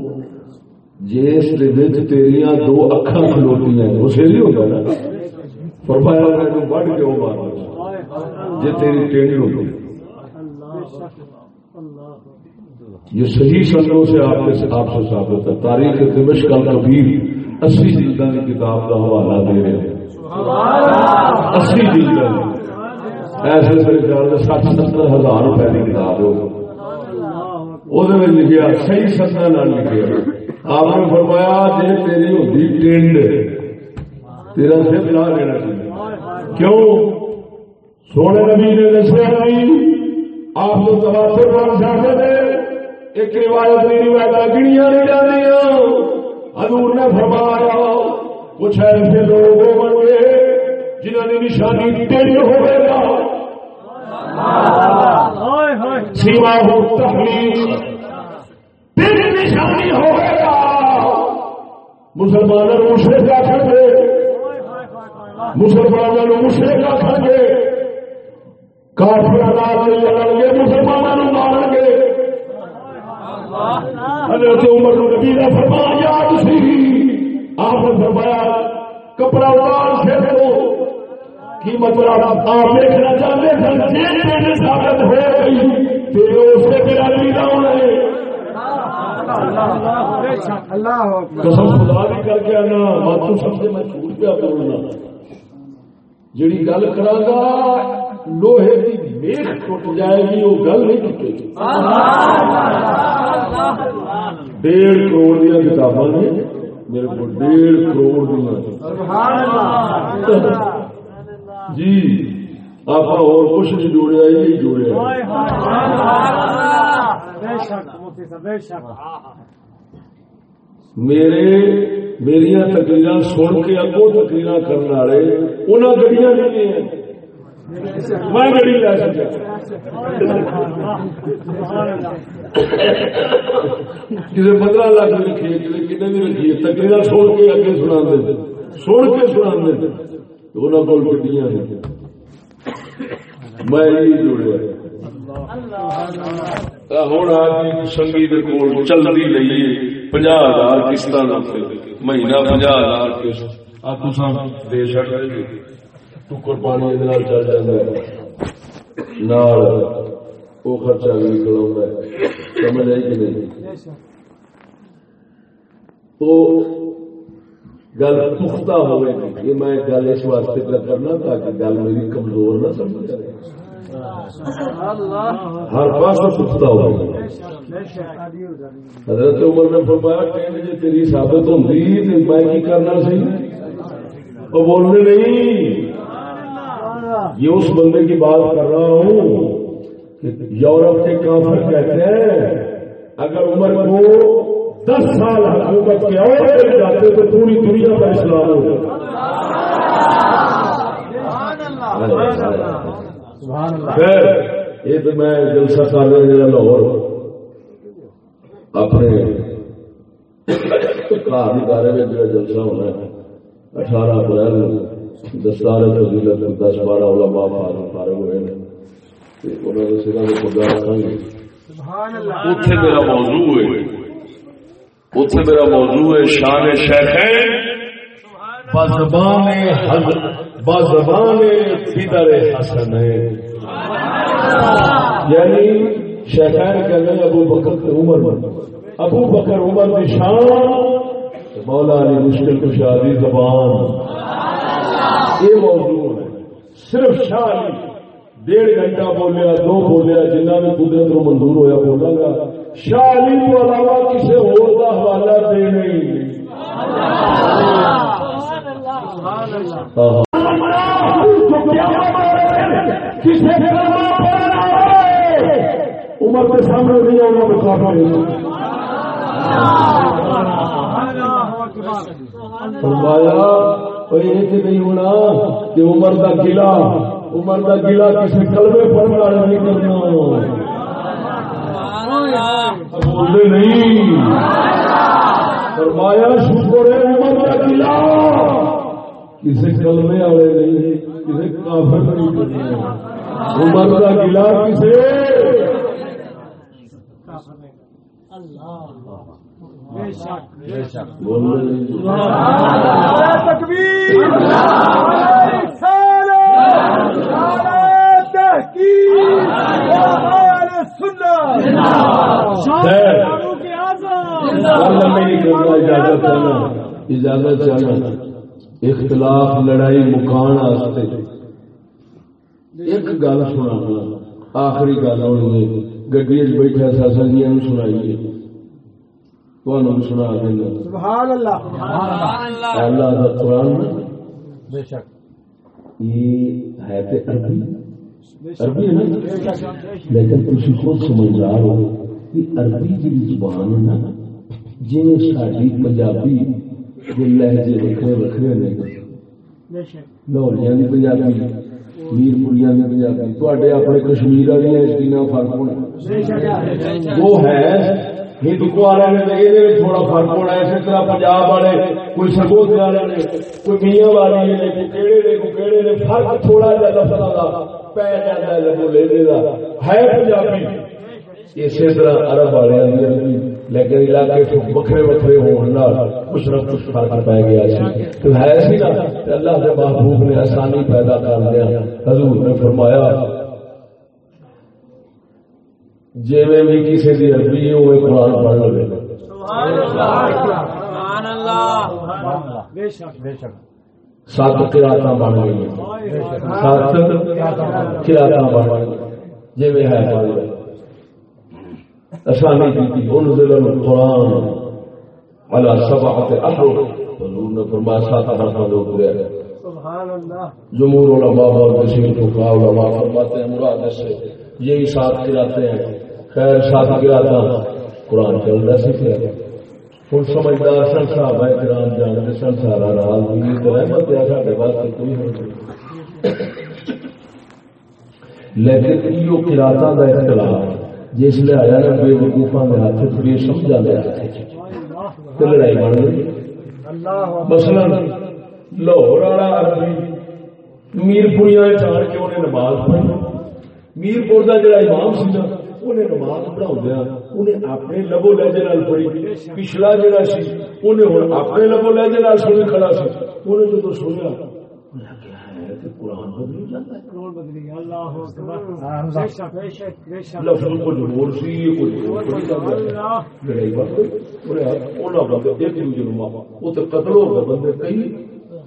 Speaker 1: جس تیریا دو اکھا کھلوتی ہیں۔ وہ سیری ہوتا نا۔ فرمایا بڑھ کے تیری ہوگی یہ صحیح سے آپ کے آپ سے ثابت ہے۔ تاریخ دمشق اسی جلدہ کی کتاب کا حوالہ دے رہے ہیں۔ اسی جلدہ۔ ایسے میرے خیال میں سات ستر ہزار روپے کی کتاب ہو وہ لکھا صحیح سطح نہ لکھے آپ نے فرمایا جی تیری ہوتی ٹینڈ تیرا سر لا لینا چاہیے کیوں سونے نبی نے دسیا نہیں آپ لوگ تواتر بن سکتے ایک روایت نہیں روایت گڑیاں نہیں جاتی حضور نے فرمایا کچھ ایسے لوگ ہوں گے جنہوں نے نشانی تیری ہوئے گا۔ سیما ہو تحریر۔ تیری نشانی ہوئے گا۔ مسلمانوں مشرق آخر مسلمانوں مشرق آخر گے کافر لڑ گے مسلمانوں مارن گے۔ حضرت عمر نبی کا فرمان یاد سی۔ آپ نے فرمایا کپڑا اتار دو۔ کی مطلب آپ دیکھنا چاہتے سن جی ثابت ہو گئی۔ تو اس سے میرا لینا ہونا ہے قسم خدا بھی کر کے آنا بات میں پہ کرنا جڑی گل کرا گا لوہے کی میخ ٹوٹ جائے گی، وہ گل نہیں ٹوٹے گی۔ ڈیڑھ کروڑ دیا کتاباں نے میرے کو ڈیڑھ کروڑ دیا۔ جی۔ آپ اور کچھ نہیں جوڑیا یہ جوڑیا میرے میری تقریر سن کے اگوں تقریر کرنے والے انہیں گڈیاں نہیں ہیں۔ میں گڑی لے سکتا۔ کسی پندرہ لاکھ لکھی کسی کتنے بھی لکھی تقریر سن کے اگے سنا سن کے سنا دے انہوں کو گڈیاں میں یہی جوڑیا ہوں آج سنگی چلتی رہیے پنجا ہزار قسط مہینہ پنجا ہزار قسط۔ دے ٹکر پانی چل جائے وہ خرچہ بھی نکل سمجھ آئی کہ نہیں؟ تو گل پختہ ہوئے یہ میں گل اس واسطے کرنا تاکہ گل میری کمزور نہ سمجھ ہر پاس پختہ ہو حضرت عمر نے فرمایا ٹرین جی تیری ثابت ہوں میں کی کرنا سی؟ وہ بولنے نہیں یہ اس بندے کی بات کر رہا ہوں یورپ کے کافر کہتے ہیں اگر عمر کو دس سال حکومت کے اور جاتے تو پوری دنیا کا اسلام ہو یہ تو میں جلسہ کر رہا لاہور۔ اپنے گھر ادارے میں جلسہ ہونا ہے۔
Speaker 2: اٹھارہ اپریل، دستار فضیلت دس بارہ علماء فارغ فارغ ہوئے انہوں نے سرا میں خدا رکھیں گے اتنے میرا موضوع ہے اتنے میرا موضوع ہے، شان شیخین
Speaker 1: بزبان بزبان پیدر حسن ہے۔ یعنی شیخین کہنے ابو بکر عمر ابو بکر عمر نشان مولا علی مشکل کشادی زبان۔ یہ موضوع ہے۔ صرف شاہ علی، ڈیڑھ گھنٹہ بولیا، دو بولیا جنہ میں قدرت کو منظور ہویا بولا گا۔ شاہ علی کو علاوہ کسی اور کا حوالہ دے نہیں۔ عمر کے سامنے نہیں آنا فرمایا نہیں ہونا کہ عمر کا گلا عمر کا گلا کسی کلبے والا نہیں کرنا۔ بولے نہیں فرمایا شکر کسی کلبے والے نہیں کسی کافر نہیں عمر کا گلا کسی اجازت چاہنا اختلاف لڑائی مکان ایک گل سنا آخری گل ہونی گڈی بیٹھا سا سنگیا سنائیے سنا دینا اللہ کا قرآن بے شک یہ ہے۔ عربی عربی ہے نا؟ لیکن تھی خود سمجھدار ہو۔ کہ عربی جی زبان ہے نا جی ساری پنجابی لہجے وکرے وکرے نے۔ لاہوریا کی پنجابی میر پوریا کی پنجابی تے اپنے کشمیر والی اس کی فرق ہونا۔ وہ ہے ہندو والے نے یہ تھوڑا فرق ہونا اسی طرح پنجاب والے کوئی سگوت والے نے کوئی میاں والے نے کوئی کہڑے نے کوئی کہڑے نے فرق تھوڑا جا لفظ کا پی جاتا ہے لگو لینے کا ہے پنجابی۔ اسی طرح عرب والے لیکن علاقے وکھرے وکھرے ہونے کچھ نہ کچھ فرق پی گیا تو ہے سی نا اللہ کے محبوب نے آسانی پیدا کر دیا۔ حضور نے فرمایا جی میں بھی کسی کی عربی ہوئے قرآن پڑھ لے۔ سات کراطا بن گئی۔ سات کراطا بن گئی۔ جی ہے۔ آسانی کی قرآن اللہ سب حضور نے فرمایا سات حرفہ لوگ گئے جمہور علماء اور علماء فرماتے ہیں مراد سے یہی ساتھ کراتے ہیں۔ خیر ساتھ گیا تھا قرآن چل رہا سیکھ رہا ہوں سمجھدار سن صاحب ہے کرام جانتے سن سارا راز رحمت ہے سارے واسطے کوئی نہیں۔ لیکن یہ کراتا کا اختلاف جس لیے آیا نا بے وقوفا میں ہاتھ بے سمجھا لیا تو لڑائی بن گئی۔ مثلا لاہور والا آدمی میر پوریا چاڑ کے انہیں نماز پڑھی۔ میر پور کا جڑا امام سی انہیں نماز پڑھا ہاں۔ انہیں اپنے لبو لہجے پڑھی۔ پچھلا جڑا سی، انہیں ہوں اپنے لبو لہجے سن کھڑا سی۔ انہیں جب سنیا قتل ہو گئے بندے کئی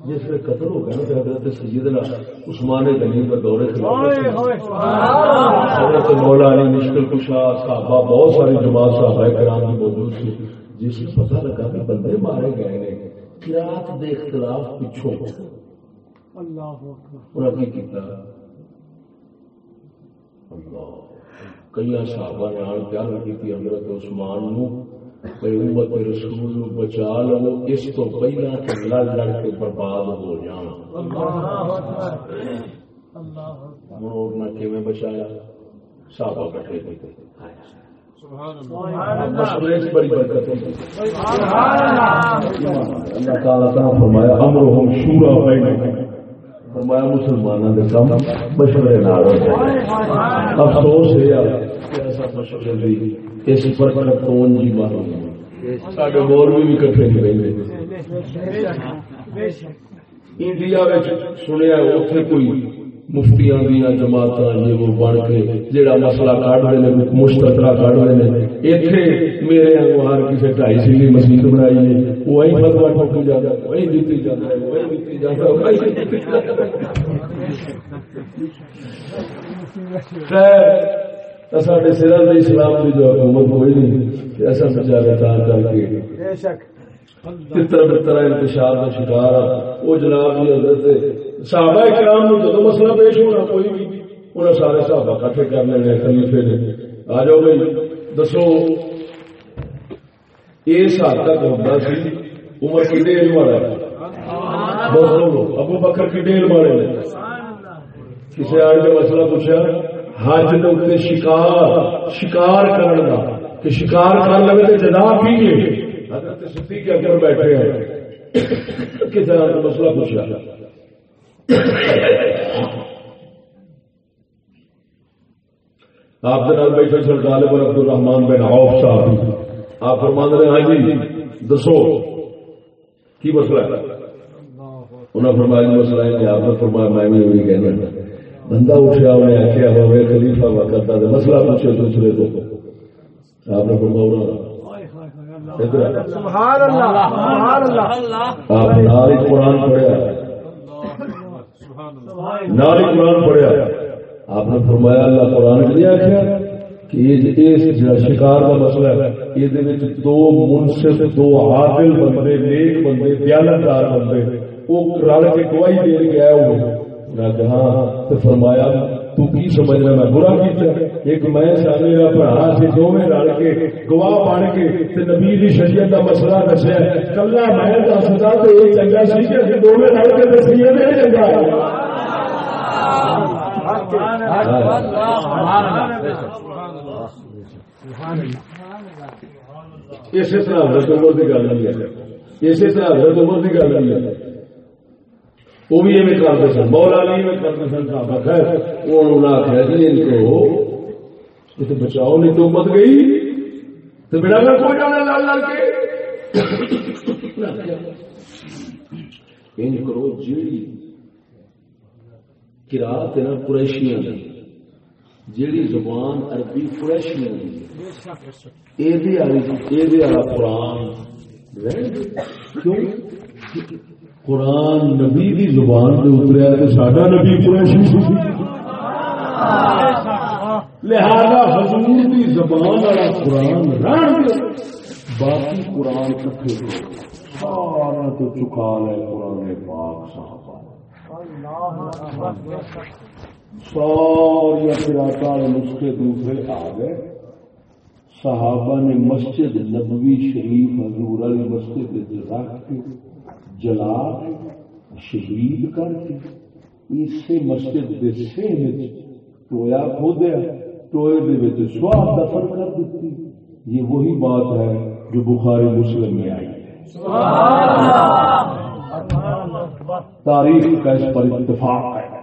Speaker 1: جس میں قتل ہو گیا نا حضرت سیدنا عثمان غنی کا دورے حضرت مولا علی مشکل کشا صحابہ بہت ساری جماعت صحابہ کرام کی موجود تھی جس پتہ لگا کہ بندے مارے گئے نے قرات دے اختلاف پچھو اللہ کی کیتا اللہ۔ کئی صحابہ نے آن کی حضرت عثمان نو امت رسول بچا لو اس تو پہلا کہ لڑ لڑ کے برباد ہو جان بچایا؟ صحابہ کٹے تھے۔ بڑی برکت اللہ۔ تعالیٰ فرمایا امر ہم شورا بین فرمایا مسلمانوں کے کام مشورے نہ افسوس ہے ایسا مشورے بھی اس پر کون جی مارو سارے مور بھی کٹھے نہیں رہتے انڈیا سنیا اتنے کوئی مفتیاں دیا جماعت یہ وہ بن کے جہاں مسئلہ کٹ رہے ہیں مشترا کٹ رہے ہیں اتنے میرے ہر کسی ڈھائی سیلی مسیح بنائی ہے وہی فتوا ٹوکی جاتا ہے وہی دیتی جاتا ہے وہی ہے سارے سر اسلام کی جو حکومت ہوئی نہیں ایسا بچارے کر کے طرح طرح انتشار کا شکار وہ جناب جی حضرت صحابہ کرام نے جب مسئلہ پیش ہونا کوئی بھی انہیں سارے صحابہ کٹھے کر لینے خلیفے نے آ جاؤ بھائی دسو اس حد تک ہوتا سی عمر کی ڈیل والا ابو بکر کی ڈیل والے نے کسی آج نے مسئلہ پوچھا، حج کے اتنے شکار شکار کرنا کہ شکار کر لگے تو جدا پیے حضرت صدیق اکبر بیٹھے ہیں۔ کس طرح کا مسئلہ پوچھا؟ آپ کے نام بیٹھے سر غالب عبد الرحمان بن عوف صاحب۔ آپ فرمان رہے ہاں جی دسو، کی مسئلہ ہے؟ انہوں نے فرمایا مسئلہ ہے کہ آپ نے فرمایا میں بھی وہی کہنا بندہ اٹھا انہیں آخیا ہوا خلیفہ ہوا کرتا تھا۔ مسئلہ پوچھے دوسرے کو۔ آپ نے فرمایا
Speaker 3: سبحان اللہ سبحان اللہ۔
Speaker 1: آپ ناری قرآن پڑھیا۔ ناری قرآن پڑھیا۔ آپ نے فرمایا اللہ قرآن کے لیے آخیا کہ شکار کا مسئلہ ہے یہ دو منصف دو عادل بندے نیک بندے دیانتدار بندے۔ وہ رل کے گواہی دے گیا ہاں فرمایا تو کی سمجھنا؟ میں برا کیتا ایک میں سارے بھرا سے دونوں رل کے گواہ بن کے تے نبی دی شریعت دا مسئلہ دسیا کلا میں دسدا تے یہ چنگا سی کہ دونوں رل کے دسیے تے چنگا۔ اسی طرح حضرت عمر گل نہیں ہے۔ اسی طرح حضرت عمر کی گل نہیں ہے۔ وہ بھی ایویں کرتے سن، مولا علی میں کرتے سن صاحب خیر وہ انہوں نے آخیا جی ان کو یہ بچاؤ نہیں تو مت گئی۔ تو بڑا میں کوئی جانا لال لال کے۔ ان کرو جیڑی قرات ہے نا قریشیاں دی، جیڑی زبان عربی قریشیاں دی۔ اے دی والی اے دی والا قرآن۔ کیوں؟ قرآن نبی دی زبان سے اتریا تو سڈا نبی قریشی لہذا حضور دی زبان والا قرآن رہن باقی قرآن کٹھے سارا تو چکا لے قرآن پاک صاحب ساری فراقا نسخے دوسرے آ گئے۔ صحابہ نے مسجد نبوی شریف حضور علی مسجد رکھ کے جلا شہید کر کے اسی مسجد کے سہن ٹویا کھودیا ٹوئے دے سواد دفن کر دیتی۔ یہ وہی بات ہے جو بخاری مسلم میں آئی ہے۔ تاریخ کا اس پر اتفاق ہے۔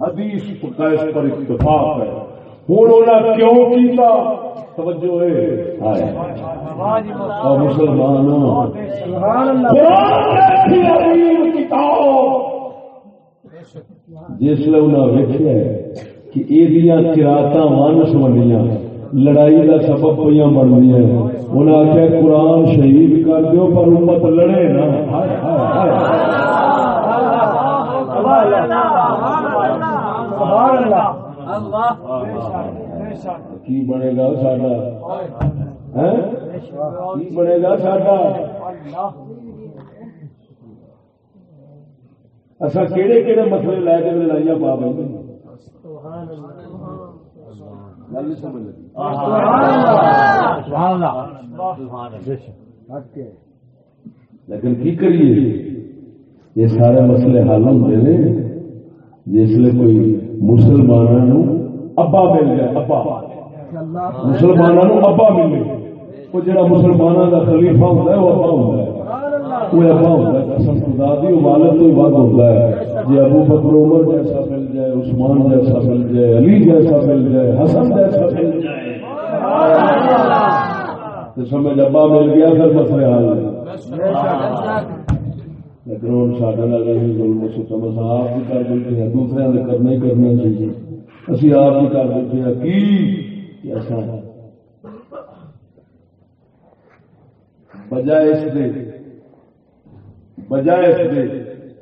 Speaker 1: حدیث کا اس پر اتفاق ہے۔ ہوں انہیں کیوں کیتا؟ توجہ ہے۔ اور مسلمان جسل انہیں ویکیا کہ یہ کراط من سمنیا لڑائی کا سبب پہ بن گیا انہیں آخیا قرآن شہید کر دو پر امت لڑے نا کی بنے گا ساڈا؟ کی بنے گا ساڈا؟ اصا کہڑے کہڑے مسئلے لے کے لڑائیاں پا بھائی لیکن کی کریے؟ یہ سارے مسئلے حل ہوتے ہیں جسے کوئی مسلمانوں ابا مل گیا ابا۔ مسلمانوں ابا ملے وہ جڑا مسلمانوں کا خلیفہ ہوتا ہے وہ ابا ہوتا ہے۔ وہ ابا ہوتا ہے۔ قسم خدا دی والد تو بعد ہوتا ہے۔ جی ابو بکر عمر جیسا مل جائے عثمان جیسا مل جائے علی جیسا مل جائے حسن جیسا مل جائے۔ تو سمجھ ابا مل گیا پھر ہے۔ لیکن ہوں سارے یہی ظلم ستم اصل آپ بھی کر دیتے ہیں دوسرے نے کرنا ہی کرنا چاہیے اسی آپ بھی کر دیتے ہیں۔ کی؟ ایسا بجائے اس دے بجائے اس دے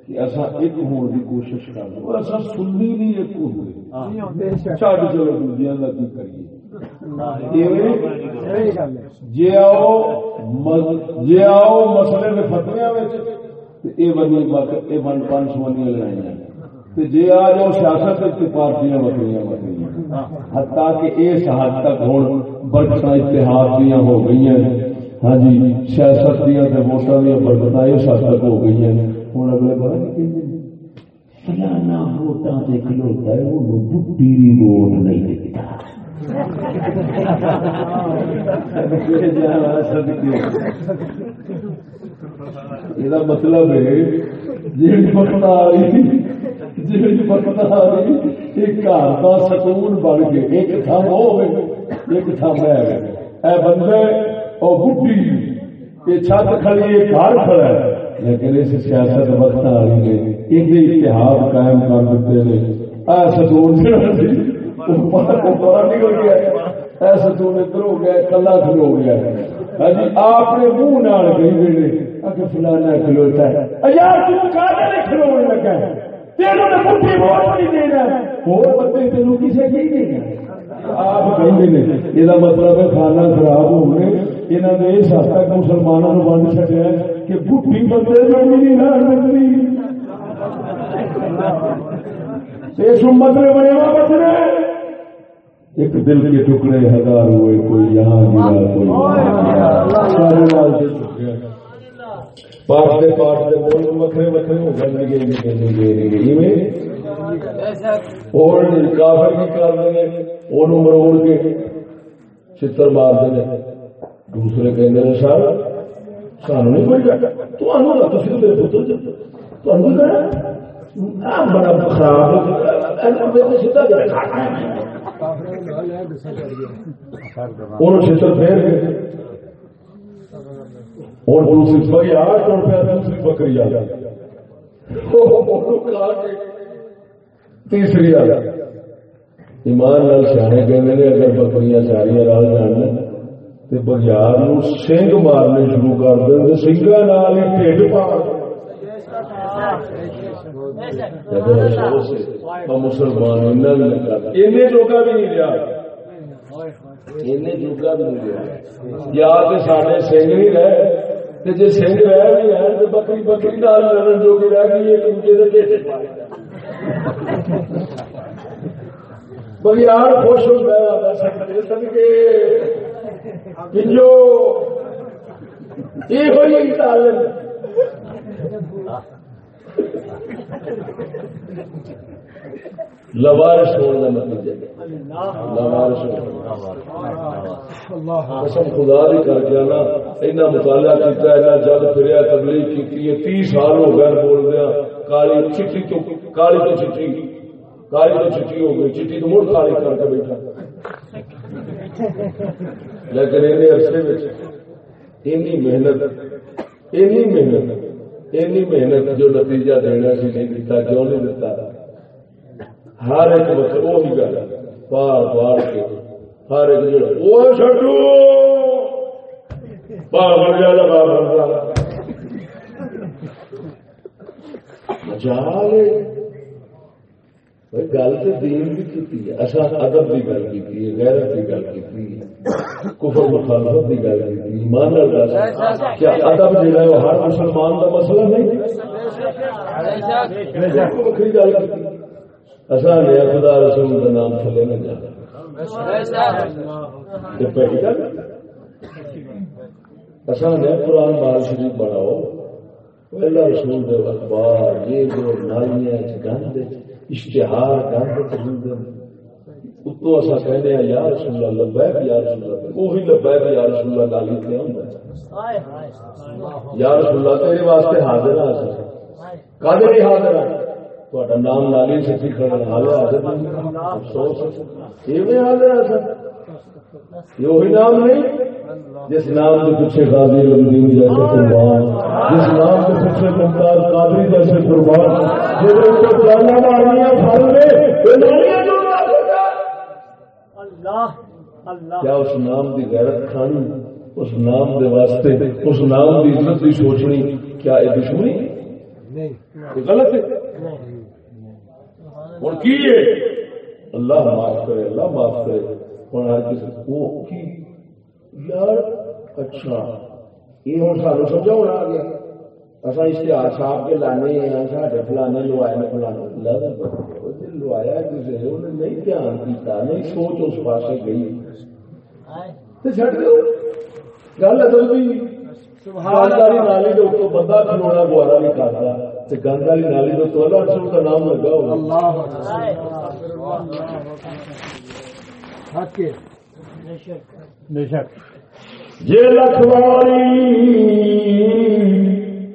Speaker 1: کہ ایسا ایک ہونے کی کوشش کر دو۔ ایسا سننی نہیں ایک ہوتے۔ چاڑ چلو دوسرے کا کی کریے۔ جی آؤ جی آؤ مسئلے میں فتویا یہ ون پانچ سوانیاں لڑائیاں جی آ جاؤ سیاست پارٹیاں وکری وکری حتیٰ کہ اس حد تک ہوں برکت اتحاد دیا ہو گئی ہیں۔ ہاں جی سیاست دیا ووٹان دیا برکت اس حد تک ہو گئی ہیں۔ ہوں اگلے پتا نہیں فلانا ووٹان سے کھلوتا ہے، وہ بڈی ووٹ نہیں دیتا یہ مطلب ہے جی وقت آ رہی جی وقت آ رہی ایک گھر کا سکون بن کے ایک تھم ہو ایک تھم ہے اے بندے اور بڈی یہ چھت کھڑی ہے گھر کھڑا ہے لیکن اس سیاست وقت آ رہی ہے یہ اتحاد قائم کر دیتے ہیں ایسا دور نکل گیا ایسا ادھر ہو گیا کلا کھلو گیا ہاں جی آپ نے منہ نال اگر فلانا کھلوتا ہے۔ یار تم کھلونے لگا ہے۔ تینوں نے ووٹ نہیں دینا اور بندے تینوں کسے کی دینا آپ کہیں یہ مطلب ہے کھانا خراب ہونے انہوں نے اس حد تک مسلمانوں کو بن سکیا کہ بھٹی بندے بھی نہیں لڑ اس امت میں بنے بچنے ایک دل کے ٹکڑے ہزار ہوئے کوئی یہاں گرا کوئی پاٹتے پاٹتے بول وکرے وکرے ہو گئے اور کافر کی کر دیں مروڑ کے چتر مار دیں دوسرے کہ سر سان نہیں کوئی میرے پتر بڑا خراب چھتر پھیر گئے اور دوسری بھائی آٹھ روپیہ دوسری بکری آ جائے تیسری آ۔ جائے ایمان لال سیاح کہ اگر بکریاں ساریا رل جان بگیار سنگ مارنے شروع کر دیں سنگا نال ہی ٹھڈ پا۔ مسلمان جوگا بھی نہیں۔ لیا جوگا بھی نہیں لیا یا تو سارے سنگ نہیں رہے جی سنگ رہ بھی ہے تو بکری بکری نال لڑن جو رہ گئی ایک دوسرے کے بگیار خوش ہو گیا سن کے لوارش ہونے کا مطلب لوارش خدا بھی کر کے نا اینا مطالعہ جگ پھریا تبلیغ سال ہو گئے بول دیا۔ کالی چٹی تو کالی تو چٹی کالی تو چٹی ہو گئی۔ چٹی تو مڑ کالی کر کے بیٹھا۔ لیکن این محنت این محنت این محنت جو نتیجہ دینا سی نہیں دیتا کیوں نہیں دیتا ہر ایک وقت وہی گل پار پار کے ہر ایک جو وہ چڈو پاگل جا لگا مجال گل تو دین بھی کی اصا ادب کی گل کی غیرت کی گل کی کفر مخالفت کی گل کی ایمان کیا ادب جہاں ہے ہر مسلمان کا مسئلہ نہیں؟ وکری گل کی۔ اصا نے خدا رسول کا نام تھلے نہ جانا اصا نے قرآن بال شریف بناؤ۔ پہلا رسول دے اخبار، یہ جو نالیاں گند اشتہار گند اتو اصا کہنے ہیں یا رسول اللہ لبیک یا رسول اللہ وہی لبیک یا رسول اللہ نالی تے ہوندا یا رسول اللہ تیرے واسطے حاضر ہے اصل کدے نہیں حاضر تہاڈا نام نالی سے کھڑا حاضر حاضر افسوس حاضر یہ وہی نام نہیں جس نام کے پیچھے غازی رمدین جیسے قربان جس نام کے پیچھے ممتاز قادری جیسے قربان جس کو جانا مارنیاں پھل میں کیا اس نام کی غیرت کھانی؟ اس نام دے واسطے اس نام کی عزت کی سوچنی کیا یہ دشمنی؟ غلط ہے۔ ہوں کی اللہ معاف کرے اللہ معاف کرے۔ ہوں ہر کسی کی؟ یار اچھا یہ ہوں سانو سمجھا آ گیا اصا اشتہار چھاپ کے لانے ہیں ساڈے فلانے لوائے لوایا کسی نے نہیں دھیان نہیں سوچ اس پاس گئی دو گل بھی نالی کے اتو بندہ کھلونا گوارا نہیں کرتا گند نالی کے اتو اللہ رسول کا نام لگا ہوگا لکھواری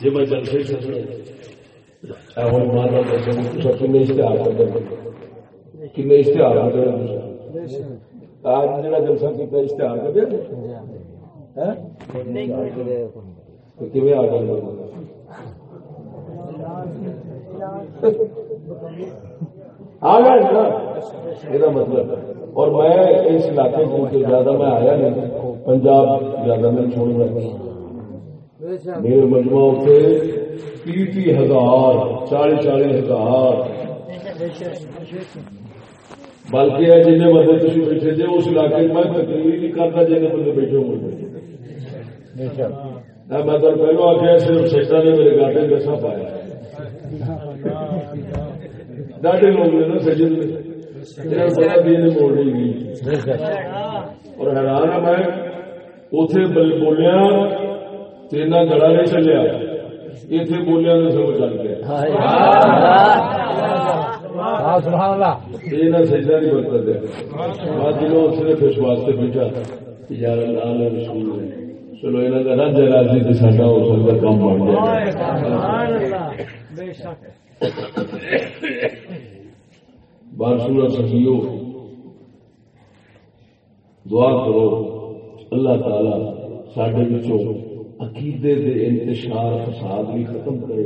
Speaker 1: جی میں جلسے ہوں۔ مانا کن اشتہار کن اشتہار آج جلسہ کیا اشتہار کر دیا کیون آ گئے آ گئے نا؟ یہ مطلب اور میں اس علاقے کو زیادہ میں آیا نہیں۔ پنجاب زیادہ میں چھوڑ رہا میرے مجموعہ سے تی تی ہزار، چالی چالی ہزار۔ بلکہ جن بندے تھی بیٹھے جی اس علاقے میں تقریر نہیں کرتا جن بندے بیٹھے ہوئے میں تو پہلو آخیا صرف سیٹا نے میرے گاٹے دسا پایا۔ ڈاڈے لوگ نے نا سجن بڑا دین موڑ گئی اور حیران ہے میں اتے بولیا تینا گڑا نہیں چلیا اتنے بولیا تو سب چل گیا یہ سجدہ نہیں برتن دیا بعد دنوں اس نے خوش واسطے بیٹھا یار اللہ رسول چلو یہاں کا رج راضی تو ساڈا ہو سکتا کام بن جائے بارسورا سکیو دعا کرو اللہ تعالی سڈے بچوں عقیدے دے انتشار فساد بھی ختم کرے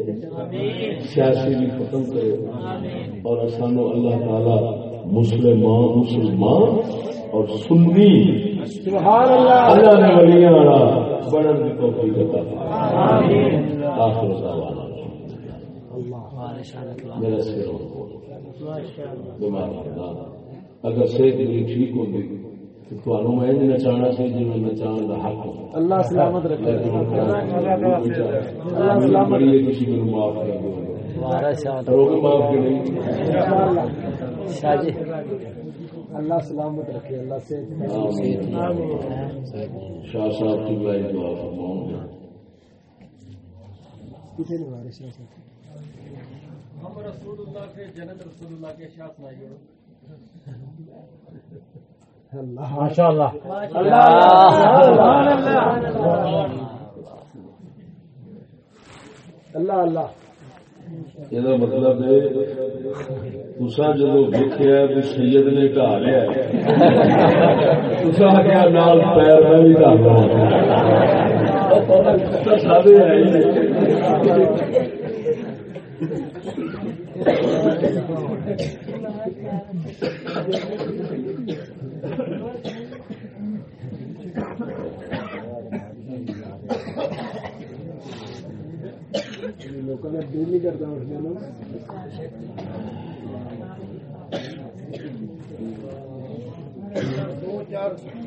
Speaker 1: سیاسی بھی ختم کرے اور سانو اللہ تعالی مسلمان مسلمان اور سنی اللہ نے ولیاں والا بڑھن کی توفیق عطا فرمائے آخر دعوانا۔ میرا سر بیمار اگر صحت میری ٹھیک ہوتی میں نچانا سی جی میں نچان کا حق اللہ سلامت رکھے۔ بڑی کسی کو معاف کر دو معاف کے نہیں؟
Speaker 3: اللہ سلامت رکھے اللہ سے
Speaker 1: شاہ صاحب کی بھائی دعا فرماؤں
Speaker 3: کسی نے ہمارے شاہ صاحب؟
Speaker 4: ہم رسول اللہ کے جنت رسول اللہ کے شاہ سنائیے۔
Speaker 3: ماشاء اللہ اللہ۔ اللہ
Speaker 1: یہ مطلب ہے تسا جدو دیکھا بھی سید نے ڈا لیا تسا کیا نال پیر میں بھی ڈالنا سب لوگوں نے دل نہیں کرتا اٹھنے میں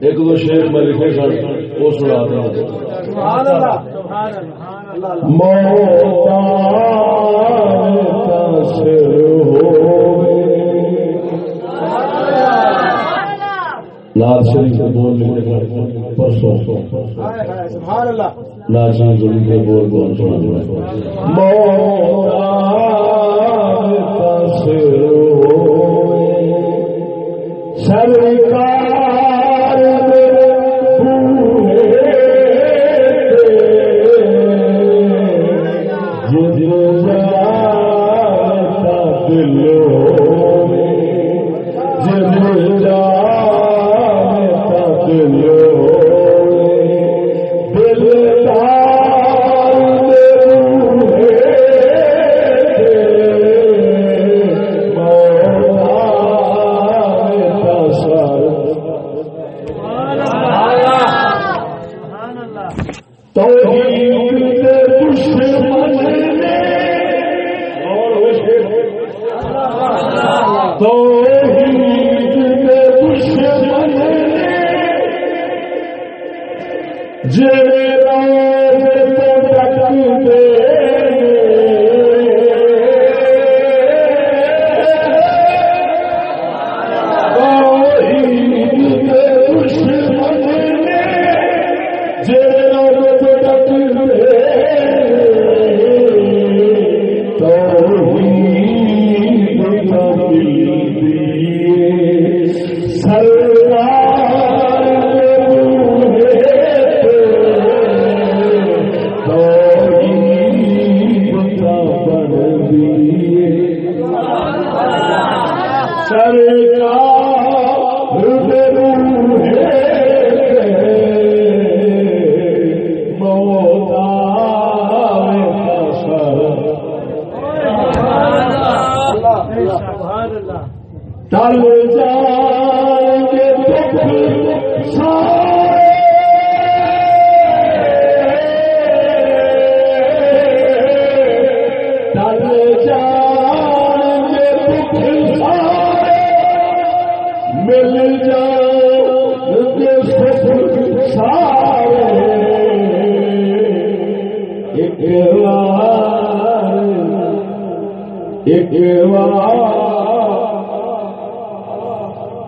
Speaker 1: ایک دو شیر میں لکھے سن وہ سنا لال شریف بول لکھے پرسوں
Speaker 3: سبحان
Speaker 1: ناچا جلدی بول بول سنا دیا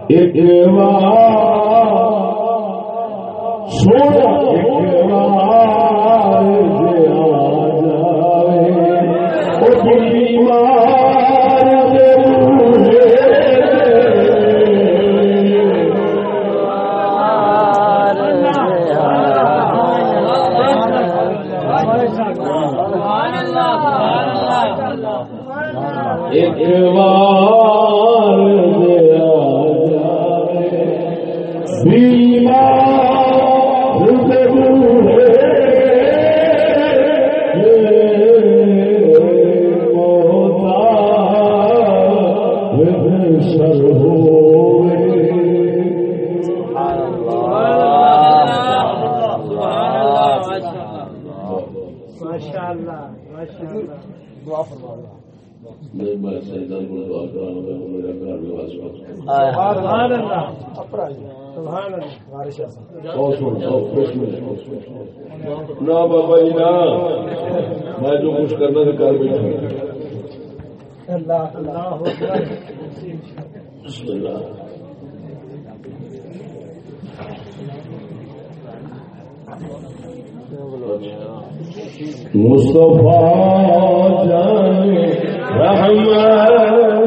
Speaker 1: ایک ایک کچھ کرنا تو کر بیٹھا مصطفیٰ جان رحمت۔